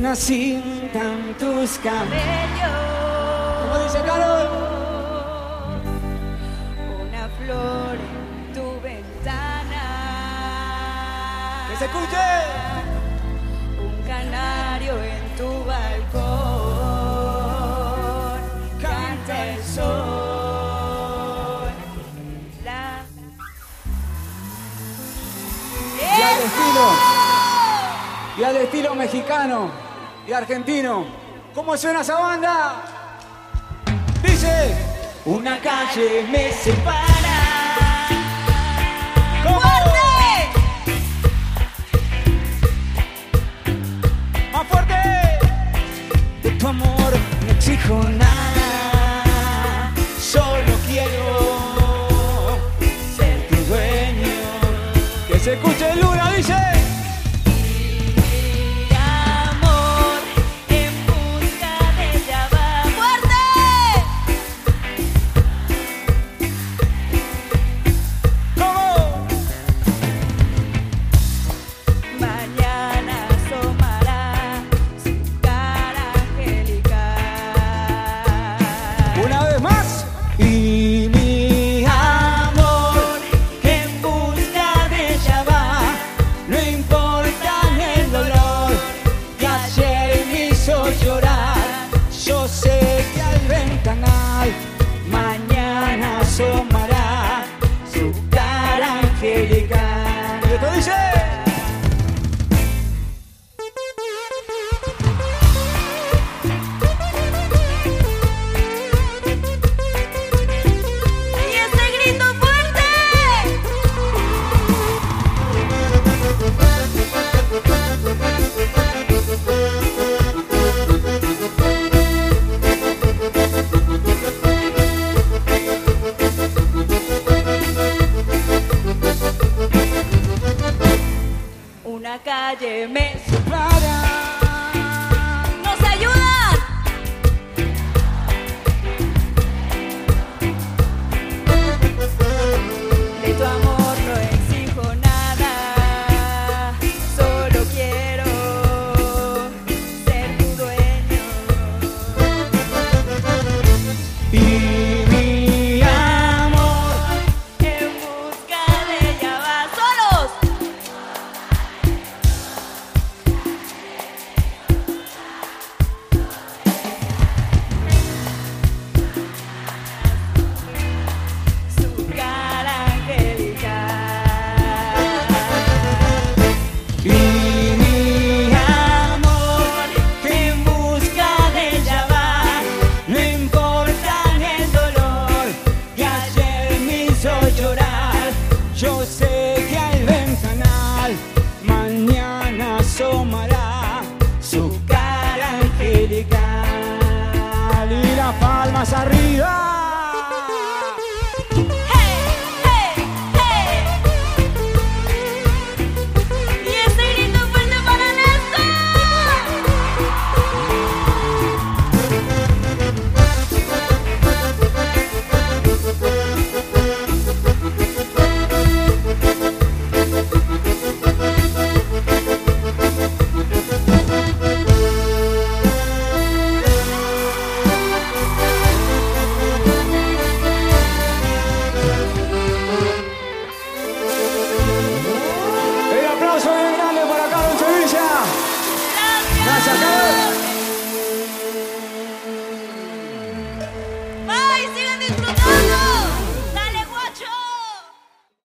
una cinta en tus cabellos. ¿Cómo dice Carol? Una flor en tu ventana. ¡Que se escuche! Un canario en tu balcón. Canta el sol. La... Y al estilo, y al estilo mexicano y argentino. ¿Cómo suena esa banda? Dice, Una calle me separa. ¿cómo? ¡Fuerte! ¡Más fuerte! De tu amor no exijo nada. Solo quiero ser tu dueño. Que se escuche Luna, al ventanal. Mañana asomará Una calle me su cara angelical y las palmas arriba.